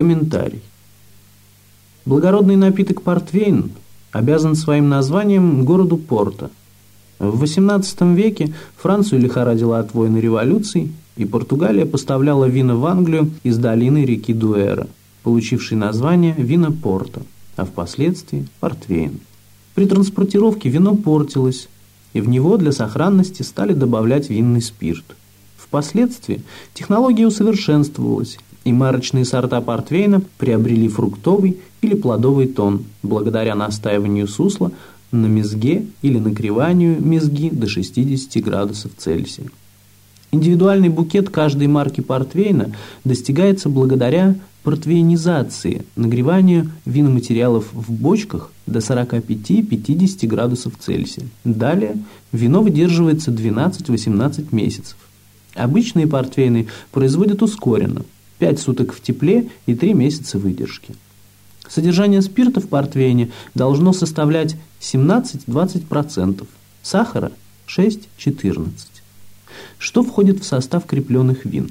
Комментарий. Благородный напиток портвейн обязан своим названием городу Порто. В XVIII веке Францию лихорадила от войны революций, и Португалия поставляла вина в Англию из долины реки Дуэра, получившей название вина Порто, а впоследствии портвейн. При транспортировке вино портилось, и в него для сохранности стали добавлять винный спирт. Впоследствии технология усовершенствовалась, и марочные сорта портвейна приобрели фруктовый или плодовый тон, благодаря настаиванию сусла на мезге или нагреванию мезги до 60 градусов Цельсия. Индивидуальный букет каждой марки портвейна достигается благодаря портвейнизации, нагреванию виноматериалов в бочках до 45-50 градусов Цельсия. Далее вино выдерживается 12-18 месяцев. Обычные портвейны производят ускоренно – 5 суток в тепле и 3 месяца выдержки. Содержание спирта в портвейне должно составлять 17-20%, сахара 6-14%. Что входит в состав крепленных вин?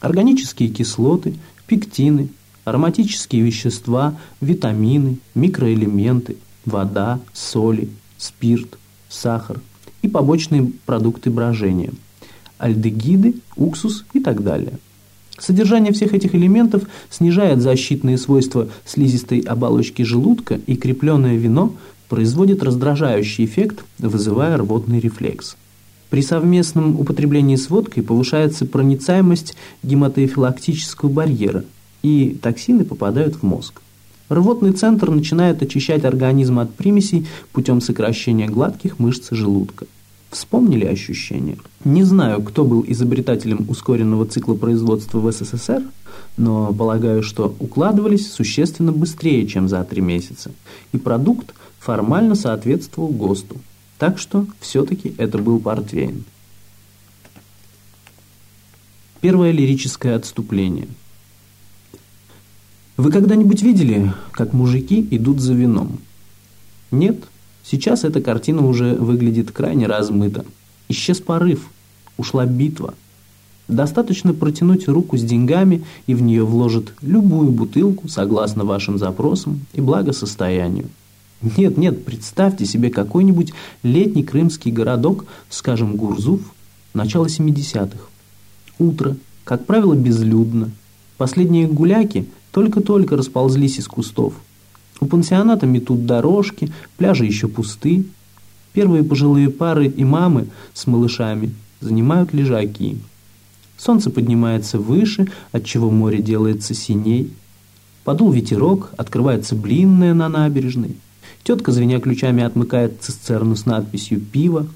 Органические кислоты, пектины, ароматические вещества, витамины, микроэлементы, вода, соли, спирт, сахар и побочные продукты брожения, альдегиды, уксус и так далее. Содержание всех этих элементов снижает защитные свойства слизистой оболочки желудка, и крепленное вино производит раздражающий эффект, вызывая рвотный рефлекс. При совместном употреблении с водкой повышается проницаемость гематоэфилактического барьера, и токсины попадают в мозг. Рвотный центр начинает очищать организм от примесей путем сокращения гладких мышц желудка. Вспомнили ощущения? Не знаю, кто был изобретателем ускоренного цикла производства в СССР, но полагаю, что укладывались существенно быстрее, чем за три месяца, и продукт формально соответствовал ГОСТу. Так что все-таки это был портвейн. Первое лирическое отступление. Вы когда-нибудь видели, как мужики идут за вином? Нет? Сейчас эта картина уже выглядит крайне размыто. Исчез порыв, ушла битва. Достаточно протянуть руку с деньгами, и в нее вложат любую бутылку, согласно вашим запросам и благосостоянию. Нет, нет, представьте себе какой-нибудь летний крымский городок, скажем, Гурзуф, начало 70-х. Утро, как правило, безлюдно. Последние гуляки только-только расползлись из кустов. У пансионата метут дорожки, пляжи еще пусты. Первые пожилые пары и мамы с малышами занимают лежаки. Солнце поднимается выше, отчего море делается синей. Подул ветерок, открывается блинная на набережной. Тетка, звеня ключами, отмыкает цистерну с надписью «Пиво».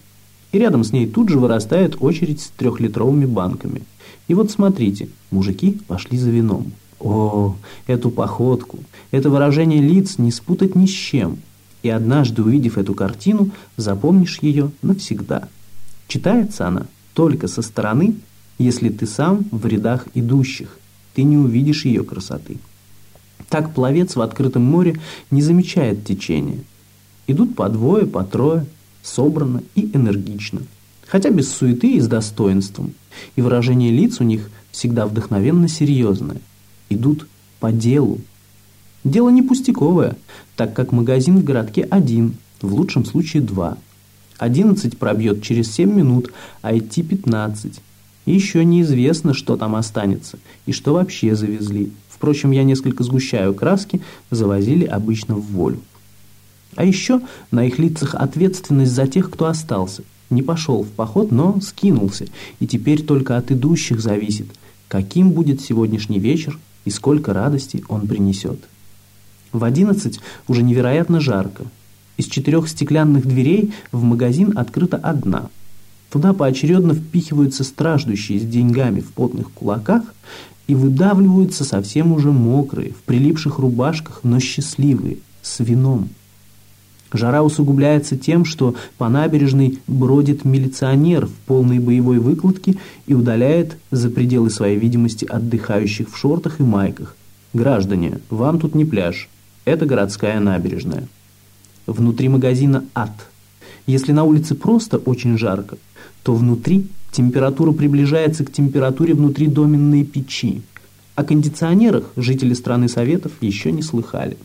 И рядом с ней тут же вырастает очередь с трехлитровыми банками. И вот смотрите, мужики пошли за вином. О, эту походку, это выражение лиц не спутать ни с чем. И однажды, увидев эту картину, запомнишь ее навсегда. Читается она только со стороны, если ты сам в рядах идущих. Ты не увидишь ее красоты. Так пловец в открытом море не замечает течения. Идут по двое, по трое, собрано и энергично. Хотя без суеты и с достоинством. И выражение лиц у них всегда вдохновенно серьезное идут по делу. Дело не пустяковое, так как магазин в городке один, в лучшем случае два. Одиннадцать пробьет через семь минут, а идти пятнадцать. И еще неизвестно, что там останется и что вообще завезли. Впрочем, я несколько сгущаю краски, завозили обычно в волю. А еще на их лицах ответственность за тех, кто остался. Не пошел в поход, но скинулся, и теперь только от идущих зависит, каким будет сегодняшний вечер и сколько радости он принесет. В одиннадцать уже невероятно жарко. Из четырех стеклянных дверей в магазин открыта одна. Туда поочередно впихиваются страждущие с деньгами в потных кулаках и выдавливаются совсем уже мокрые, в прилипших рубашках, но счастливые, с вином. Жара усугубляется тем, что по набережной бродит милиционер в полной боевой выкладке и удаляет за пределы своей видимости отдыхающих в шортах и майках. «Граждане, вам тут не пляж. Это городская набережная». Внутри магазина ад. Если на улице просто очень жарко, то внутри температура приближается к температуре внутри доменной печи. О кондиционерах жители страны Советов еще не слыхали.